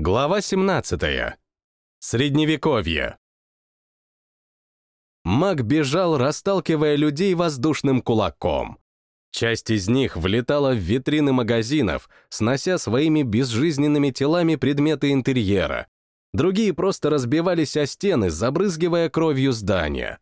Глава 17. Средневековье. Маг бежал, расталкивая людей воздушным кулаком. Часть из них влетала в витрины магазинов, снося своими безжизненными телами предметы интерьера. Другие просто разбивались о стены, забрызгивая кровью здания.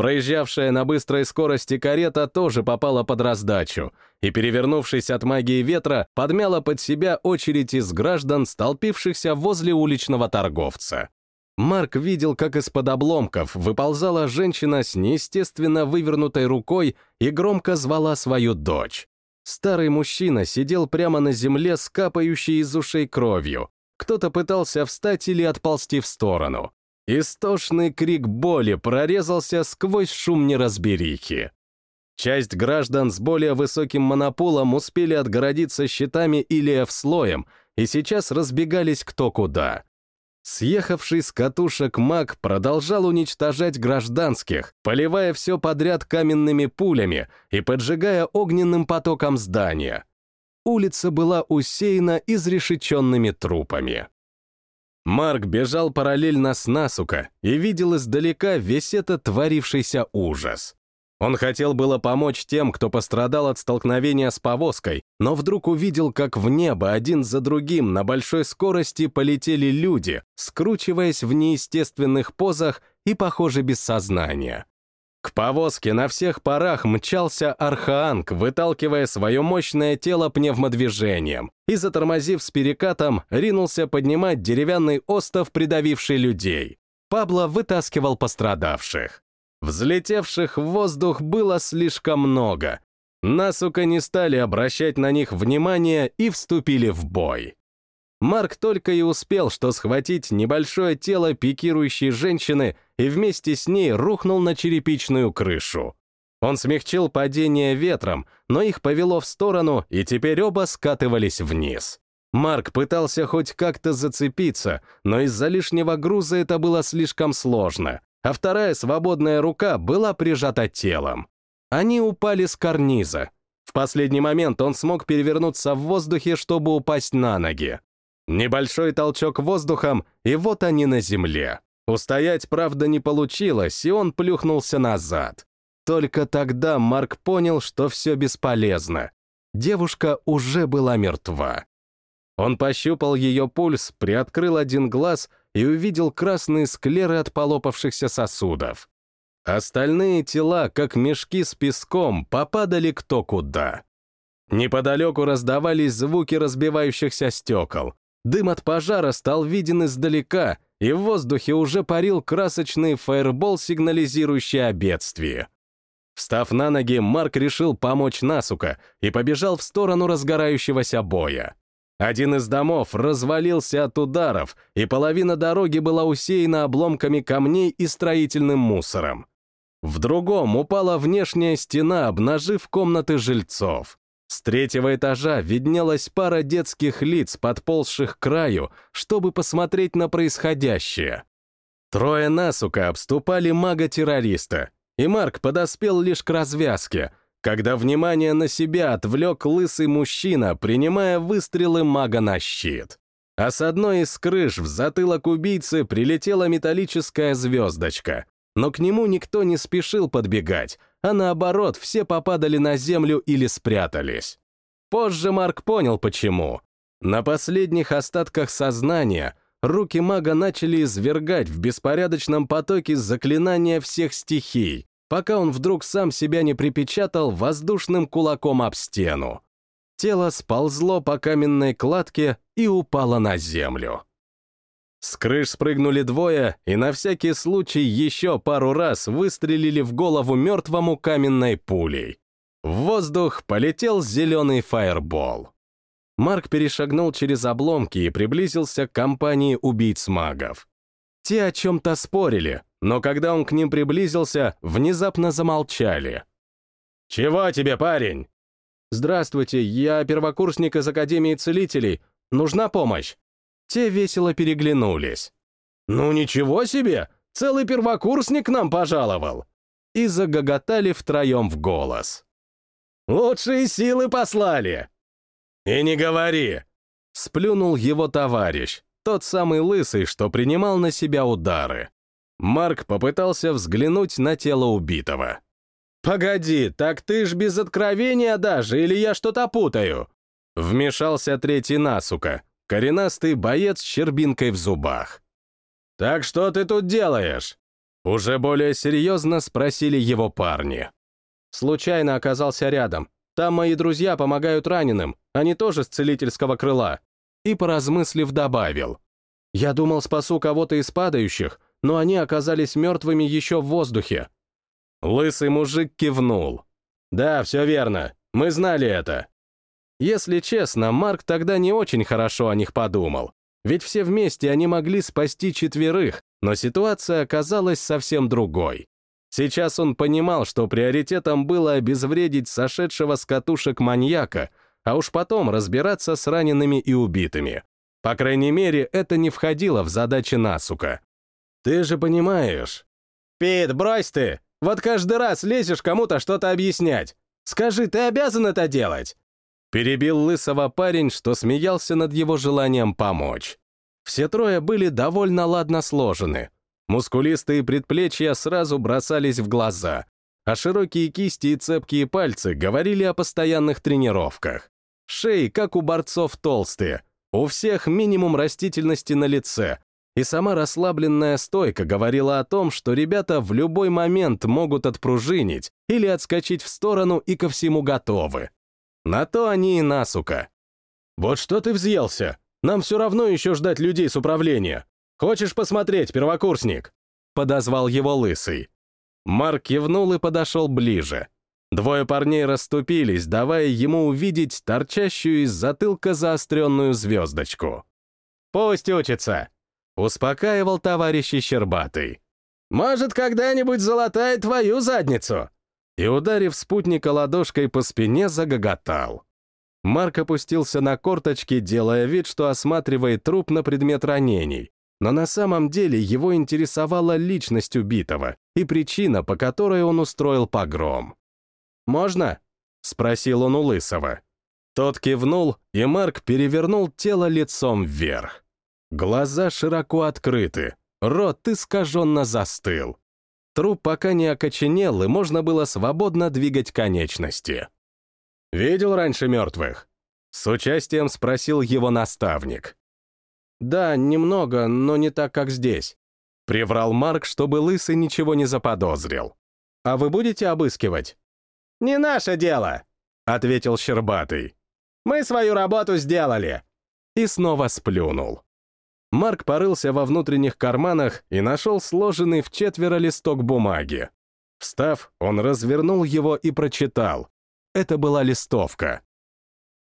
Проезжавшая на быстрой скорости карета тоже попала под раздачу и, перевернувшись от магии ветра, подмяла под себя очередь из граждан, столпившихся возле уличного торговца. Марк видел, как из-под обломков выползала женщина с неестественно вывернутой рукой и громко звала свою дочь. Старый мужчина сидел прямо на земле с из ушей кровью. Кто-то пытался встать или отползти в сторону. Истошный крик боли прорезался сквозь шум неразберихи. Часть граждан с более высоким монополом успели отгородиться щитами или F-слоем и сейчас разбегались кто куда. Съехавший с катушек маг продолжал уничтожать гражданских, поливая все подряд каменными пулями и поджигая огненным потоком здания. Улица была усеяна изрешеченными трупами. Марк бежал параллельно с Насука и видел издалека весь этот творившийся ужас. Он хотел было помочь тем, кто пострадал от столкновения с повозкой, но вдруг увидел, как в небо один за другим на большой скорости полетели люди, скручиваясь в неестественных позах и, похоже, без сознания. К повозке на всех парах мчался Архаанг, выталкивая свое мощное тело пневмодвижением, и, затормозив с перекатом, ринулся поднимать деревянный остов, придавивший людей. Пабло вытаскивал пострадавших. Взлетевших в воздух было слишком много. Насука не стали обращать на них внимания и вступили в бой. Марк только и успел, что схватить небольшое тело пикирующей женщины и вместе с ней рухнул на черепичную крышу. Он смягчил падение ветром, но их повело в сторону, и теперь оба скатывались вниз. Марк пытался хоть как-то зацепиться, но из-за лишнего груза это было слишком сложно, а вторая свободная рука была прижата телом. Они упали с карниза. В последний момент он смог перевернуться в воздухе, чтобы упасть на ноги. Небольшой толчок воздухом, и вот они на земле. Устоять, правда, не получилось, и он плюхнулся назад. Только тогда Марк понял, что все бесполезно. Девушка уже была мертва. Он пощупал ее пульс, приоткрыл один глаз и увидел красные склеры от полопавшихся сосудов. Остальные тела, как мешки с песком, попадали кто куда. Неподалеку раздавались звуки разбивающихся стекол. Дым от пожара стал виден издалека, и в воздухе уже парил красочный фаербол, сигнализирующий о бедствии. Встав на ноги, Марк решил помочь Насука и побежал в сторону разгорающегося боя. Один из домов развалился от ударов, и половина дороги была усеяна обломками камней и строительным мусором. В другом упала внешняя стена, обнажив комнаты жильцов. С третьего этажа виднелась пара детских лиц, подползших к краю, чтобы посмотреть на происходящее. Трое насука обступали мага-террориста, и Марк подоспел лишь к развязке, когда внимание на себя отвлек лысый мужчина, принимая выстрелы мага на щит. А с одной из крыш в затылок убийцы прилетела металлическая звездочка, но к нему никто не спешил подбегать, а наоборот, все попадали на землю или спрятались. Позже Марк понял, почему. На последних остатках сознания руки мага начали извергать в беспорядочном потоке заклинания всех стихий, пока он вдруг сам себя не припечатал воздушным кулаком об стену. Тело сползло по каменной кладке и упало на землю. Крыш спрыгнули двое и на всякий случай еще пару раз выстрелили в голову мертвому каменной пулей. В воздух полетел зеленый фаербол. Марк перешагнул через обломки и приблизился к компании убийц-магов. Те о чем-то спорили, но когда он к ним приблизился, внезапно замолчали. «Чего тебе, парень?» «Здравствуйте, я первокурсник из Академии Целителей. Нужна помощь?» Те весело переглянулись. «Ну ничего себе! Целый первокурсник нам пожаловал!» И загоготали втроем в голос. «Лучшие силы послали!» «И не говори!» Сплюнул его товарищ, тот самый лысый, что принимал на себя удары. Марк попытался взглянуть на тело убитого. «Погоди, так ты ж без откровения даже, или я что-то путаю?» Вмешался третий насука, коренастый боец с щербинкой в зубах. «Так что ты тут делаешь?» Уже более серьезно спросили его парни. Случайно оказался рядом. Там мои друзья помогают раненым, они тоже с целительского крыла. И, поразмыслив, добавил. Я думал, спасу кого-то из падающих, но они оказались мертвыми еще в воздухе. Лысый мужик кивнул. «Да, все верно. Мы знали это». Если честно, Марк тогда не очень хорошо о них подумал. Ведь все вместе они могли спасти четверых, но ситуация оказалась совсем другой. Сейчас он понимал, что приоритетом было обезвредить сошедшего с катушек маньяка, а уж потом разбираться с ранеными и убитыми. По крайней мере, это не входило в задачи Насука. Ты же понимаешь. Пит, брось ты! Вот каждый раз лезешь кому-то что-то объяснять. Скажи, ты обязан это делать? Перебил лысого парень, что смеялся над его желанием помочь. Все трое были довольно ладно сложены. Мускулистые предплечья сразу бросались в глаза, а широкие кисти и цепкие пальцы говорили о постоянных тренировках. Шеи, как у борцов, толстые, у всех минимум растительности на лице, и сама расслабленная стойка говорила о том, что ребята в любой момент могут отпружинить или отскочить в сторону и ко всему готовы. На то они и насука. «Вот что ты взъелся? Нам все равно еще ждать людей с управления. Хочешь посмотреть, первокурсник?» Подозвал его лысый. Марк кивнул и подошел ближе. Двое парней расступились, давая ему увидеть торчащую из затылка заостренную звездочку. «Пусть учится!» — успокаивал товарищ Щербатый. «Может, когда-нибудь золотает твою задницу!» И, ударив спутника ладошкой по спине, загоготал. Марк опустился на корточки, делая вид, что осматривает труп на предмет ранений, но на самом деле его интересовала личность убитого и причина, по которой он устроил погром. «Можно?» — спросил он у Лысого. Тот кивнул, и Марк перевернул тело лицом вверх. Глаза широко открыты, рот искаженно застыл. Труп пока не окоченел, и можно было свободно двигать конечности. «Видел раньше мертвых?» С участием спросил его наставник. «Да, немного, но не так, как здесь», — приврал Марк, чтобы Лысый ничего не заподозрил. «А вы будете обыскивать?» «Не наше дело», — ответил Щербатый. «Мы свою работу сделали». И снова сплюнул. Марк порылся во внутренних карманах и нашел сложенный в четверо листок бумаги. Встав, он развернул его и прочитал. Это была листовка.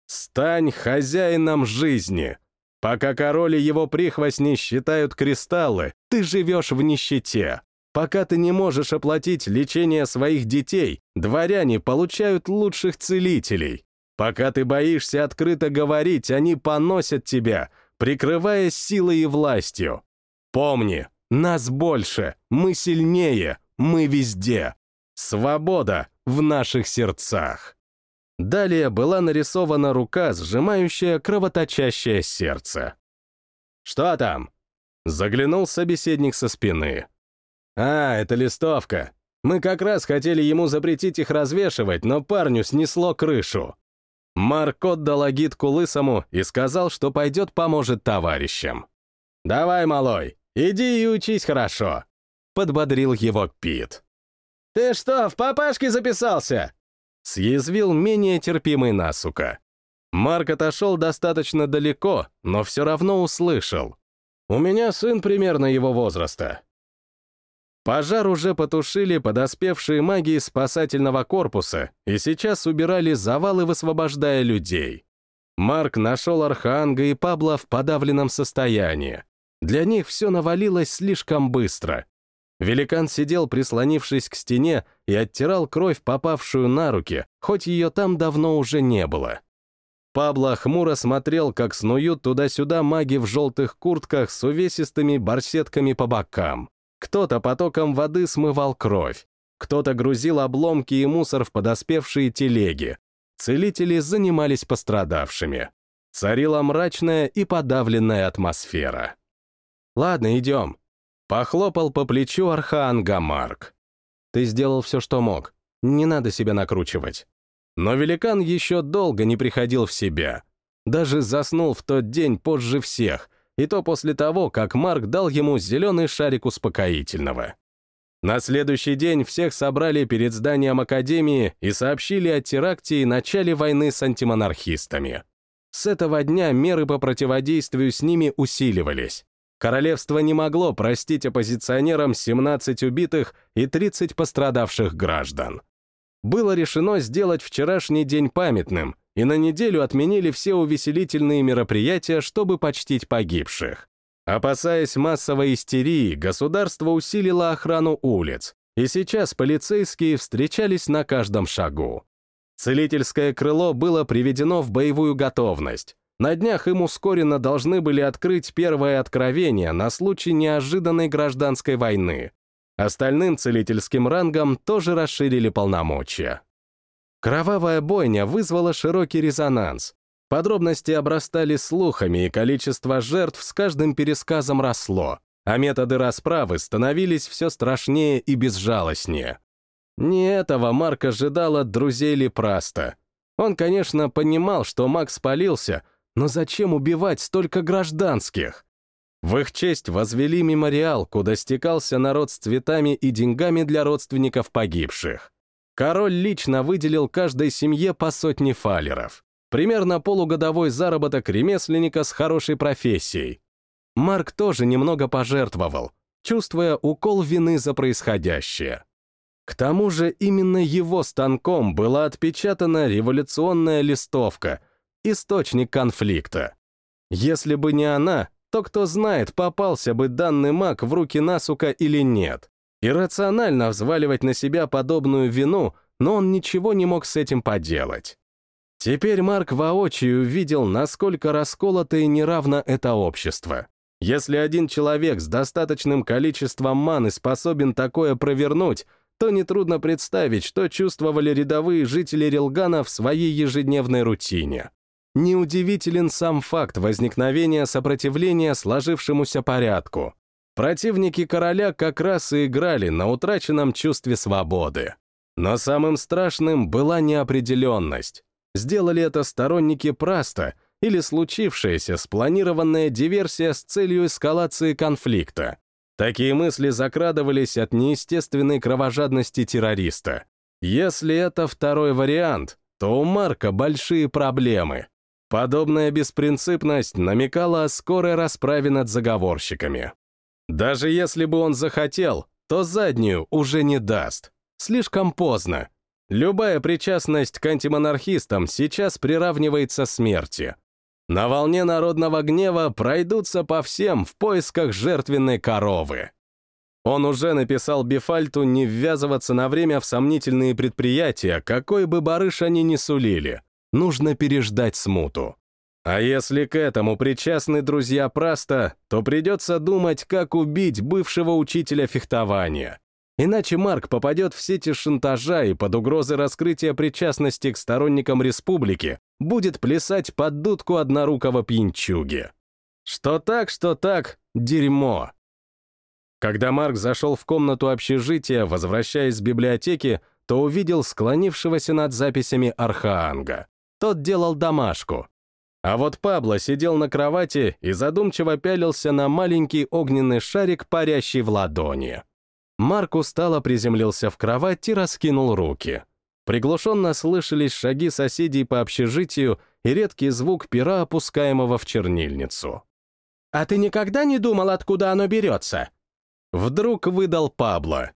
«Стань хозяином жизни. Пока король и его прихвостни считают кристаллы, ты живешь в нищете. Пока ты не можешь оплатить лечение своих детей, дворяне получают лучших целителей. Пока ты боишься открыто говорить, они поносят тебя, прикрываясь силой и властью. Помни, нас больше, мы сильнее, мы везде. Свобода в наших сердцах. Далее была нарисована рука, сжимающая кровоточащее сердце. «Что там?» Заглянул собеседник со спины. «А, это листовка. Мы как раз хотели ему запретить их развешивать, но парню снесло крышу». Марк отдал агитку лысому и сказал, что пойдет поможет товарищам. «Давай, малой, иди и учись хорошо», — подбодрил его Пит. «Ты что, в папашке записался?» съязвил менее терпимый насука. Марк отошел достаточно далеко, но все равно услышал. «У меня сын примерно его возраста». Пожар уже потушили подоспевшие маги спасательного корпуса и сейчас убирали завалы, высвобождая людей. Марк нашел Арханга и Пабла в подавленном состоянии. Для них все навалилось слишком быстро, Великан сидел, прислонившись к стене, и оттирал кровь, попавшую на руки, хоть ее там давно уже не было. Пабло хмуро смотрел, как снуют туда-сюда маги в желтых куртках с увесистыми барсетками по бокам. Кто-то потоком воды смывал кровь, кто-то грузил обломки и мусор в подоспевшие телеги. Целители занимались пострадавшими. царила мрачная и подавленная атмосфера. «Ладно, идем», — похлопал по плечу Архаанга Марк. «Ты сделал все, что мог. Не надо себя накручивать». Но великан еще долго не приходил в себя. Даже заснул в тот день позже всех, и то после того, как Марк дал ему зеленый шарик успокоительного. На следующий день всех собрали перед зданием Академии и сообщили о теракте и начале войны с антимонархистами. С этого дня меры по противодействию с ними усиливались. Королевство не могло простить оппозиционерам 17 убитых и 30 пострадавших граждан. Было решено сделать вчерашний день памятным, и на неделю отменили все увеселительные мероприятия, чтобы почтить погибших. Опасаясь массовой истерии, государство усилило охрану улиц, и сейчас полицейские встречались на каждом шагу. Целительское крыло было приведено в боевую готовность. На днях им ускоренно должны были открыть первое откровение на случай неожиданной гражданской войны. Остальным целительским рангам тоже расширили полномочия. Кровавая бойня вызвала широкий резонанс, Подробности обрастали слухами, и количество жертв с каждым пересказом росло, а методы расправы становились все страшнее и безжалостнее. Не этого Марк ожидал от друзей Лепраста. Он, конечно, понимал, что Макс спалился, но зачем убивать столько гражданских? В их честь возвели мемориал, куда стекался народ с цветами и деньгами для родственников погибших. Король лично выделил каждой семье по сотне фалеров. Примерно полугодовой заработок ремесленника с хорошей профессией. Марк тоже немного пожертвовал, чувствуя укол вины за происходящее. К тому же именно его станком была отпечатана революционная листовка, источник конфликта. Если бы не она, то кто знает, попался бы данный маг в руки Насука или нет. Иррационально взваливать на себя подобную вину, но он ничего не мог с этим поделать. Теперь Марк воочию видел, насколько расколото и неравно это общество. Если один человек с достаточным количеством маны способен такое провернуть, то нетрудно представить, что чувствовали рядовые жители Рилгана в своей ежедневной рутине. Неудивителен сам факт возникновения сопротивления сложившемуся порядку. Противники короля как раз и играли на утраченном чувстве свободы. Но самым страшным была неопределенность. Сделали это сторонники Праста или случившаяся спланированная диверсия с целью эскалации конфликта. Такие мысли закрадывались от неестественной кровожадности террориста. Если это второй вариант, то у Марка большие проблемы. Подобная беспринципность намекала о скорой расправе над заговорщиками. Даже если бы он захотел, то заднюю уже не даст. Слишком поздно. Любая причастность к антимонархистам сейчас приравнивается смерти. На волне народного гнева пройдутся по всем в поисках жертвенной коровы. Он уже написал Бифальту не ввязываться на время в сомнительные предприятия, какой бы барыш они ни сулили. Нужно переждать смуту. А если к этому причастны друзья Праста, то придется думать, как убить бывшего учителя фехтования. Иначе Марк попадет в сети шантажа и под угрозой раскрытия причастности к сторонникам республики будет плясать под дудку однорукого пьянчуги. Что так, что так, дерьмо. Когда Марк зашел в комнату общежития, возвращаясь с библиотеки, то увидел склонившегося над записями Архаанга. Тот делал домашку. А вот Пабло сидел на кровати и задумчиво пялился на маленький огненный шарик, парящий в ладони. Марк устало приземлился в кровать и раскинул руки. Приглушенно слышались шаги соседей по общежитию и редкий звук пера, опускаемого в чернильницу. «А ты никогда не думал, откуда оно берется?» Вдруг выдал Пабло.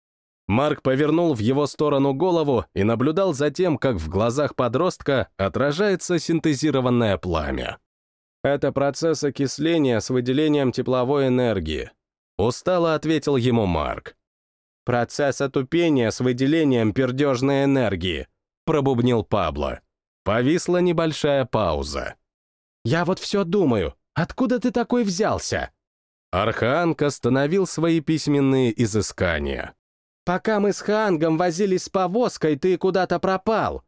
Марк повернул в его сторону голову и наблюдал за тем, как в глазах подростка отражается синтезированное пламя. «Это процесс окисления с выделением тепловой энергии», — устало ответил ему Марк. «Процесс отупения с выделением пердежной энергии», — пробубнил Пабло. Повисла небольшая пауза. «Я вот все думаю, откуда ты такой взялся?» Арханг остановил свои письменные изыскания. «Пока мы с Хаангом возились с повозкой, ты куда-то пропал».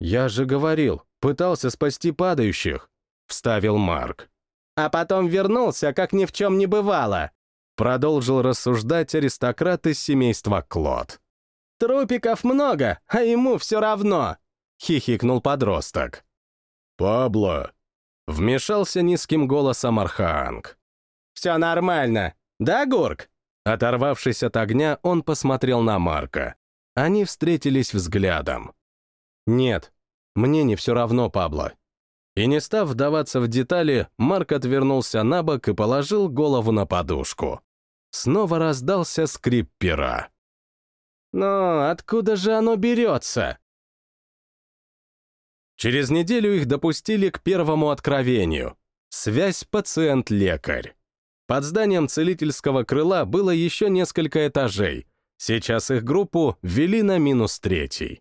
«Я же говорил, пытался спасти падающих». — вставил Марк. «А потом вернулся, как ни в чем не бывало», — продолжил рассуждать аристократ из семейства Клод. «Трупиков много, а ему все равно», — хихикнул подросток. «Пабло», — вмешался низким голосом Архаанг. «Все нормально, да, Гурк?» Оторвавшись от огня, он посмотрел на Марка. Они встретились взглядом. «Нет, мне не все равно, Пабло». И не став вдаваться в детали, Марк отвернулся на бок и положил голову на подушку. Снова раздался скрип пера. «Но откуда же оно берется?» Через неделю их допустили к первому откровению. Связь пациент-лекарь. Под зданием целительского крыла было еще несколько этажей. Сейчас их группу ввели на минус третий.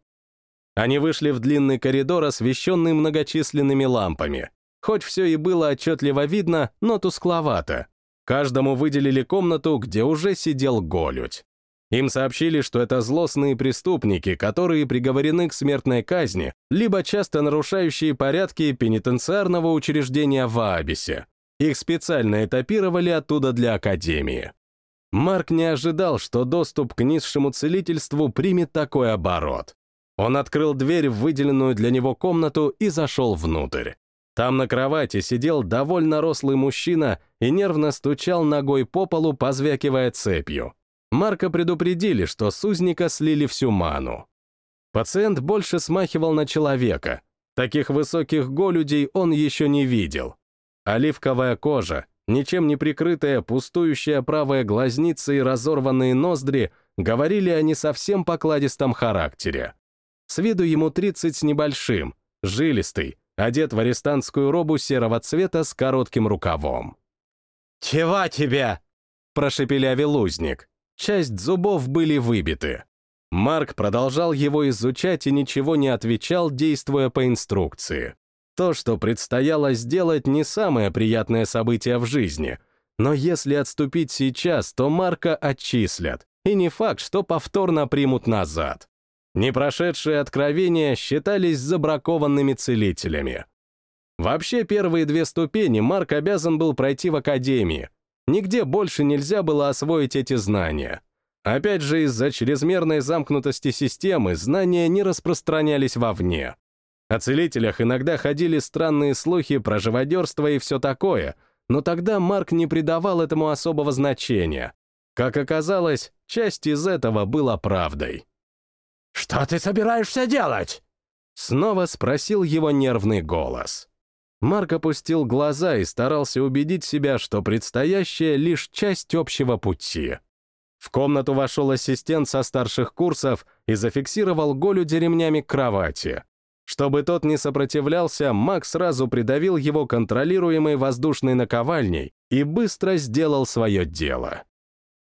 Они вышли в длинный коридор, освещенный многочисленными лампами. Хоть все и было отчетливо видно, но тускловато. Каждому выделили комнату, где уже сидел Голють. Им сообщили, что это злостные преступники, которые приговорены к смертной казни, либо часто нарушающие порядки пенитенциарного учреждения в Аабисе. Их специально этапировали оттуда для Академии. Марк не ожидал, что доступ к низшему целительству примет такой оборот. Он открыл дверь в выделенную для него комнату и зашел внутрь. Там на кровати сидел довольно рослый мужчина и нервно стучал ногой по полу, позвякивая цепью. Марка предупредили, что с узника слили всю ману. Пациент больше смахивал на человека. Таких высоких голюдей он еще не видел. Оливковая кожа, ничем не прикрытая пустующая правая глазница и разорванные ноздри говорили о не совсем покладистом характере. С виду ему 30 с небольшим, жилистый, одет в арестантскую робу серого цвета с коротким рукавом. «Чего тебе?» — прошепелявил узник. Часть зубов были выбиты. Марк продолжал его изучать и ничего не отвечал, действуя по инструкции. То, что предстояло сделать, не самое приятное событие в жизни, но если отступить сейчас, то Марка отчислят, и не факт, что повторно примут назад. Непрошедшие откровения считались забракованными целителями. Вообще, первые две ступени Марк обязан был пройти в академии. Нигде больше нельзя было освоить эти знания. Опять же, из-за чрезмерной замкнутости системы знания не распространялись вовне. О целителях иногда ходили странные слухи про живодерство и все такое, но тогда Марк не придавал этому особого значения. Как оказалось, часть из этого была правдой. «Что ты собираешься делать?» Снова спросил его нервный голос. Марк опустил глаза и старался убедить себя, что предстоящее — лишь часть общего пути. В комнату вошел ассистент со старших курсов и зафиксировал Голю ремнями к кровати. Чтобы тот не сопротивлялся, Мак сразу придавил его контролируемой воздушной наковальней и быстро сделал свое дело.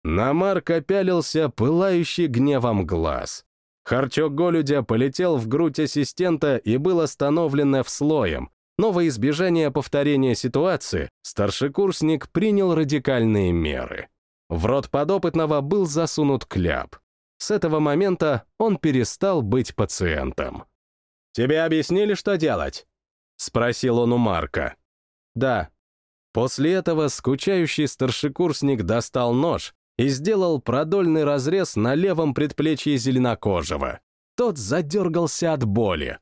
На Марка пялился пылающий гневом глаз. Харчок голюдя полетел в грудь ассистента и был остановлен в слоем, но во избежание повторения ситуации старшекурсник принял радикальные меры. В рот подопытного был засунут кляп. С этого момента он перестал быть пациентом. «Тебе объяснили, что делать?» — спросил он у Марка. «Да». После этого скучающий старшекурсник достал нож и сделал продольный разрез на левом предплечье зеленокожего. Тот задергался от боли.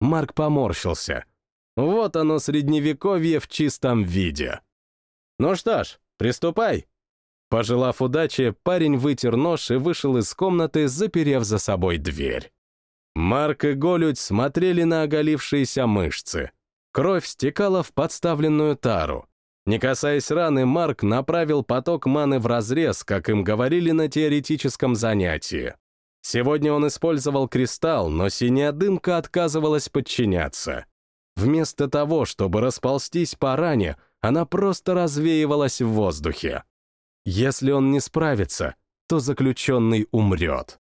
Марк поморщился. Вот оно средневековье в чистом виде. «Ну что ж, приступай!» Пожелав удачи, парень вытер нож и вышел из комнаты, заперев за собой дверь. Марк и Голють смотрели на оголившиеся мышцы. Кровь стекала в подставленную тару. Не касаясь раны, Марк направил поток маны в разрез, как им говорили на теоретическом занятии. Сегодня он использовал кристалл, но синяя дымка отказывалась подчиняться. Вместо того, чтобы расползтись по ране, она просто развеивалась в воздухе. Если он не справится, то заключенный умрет.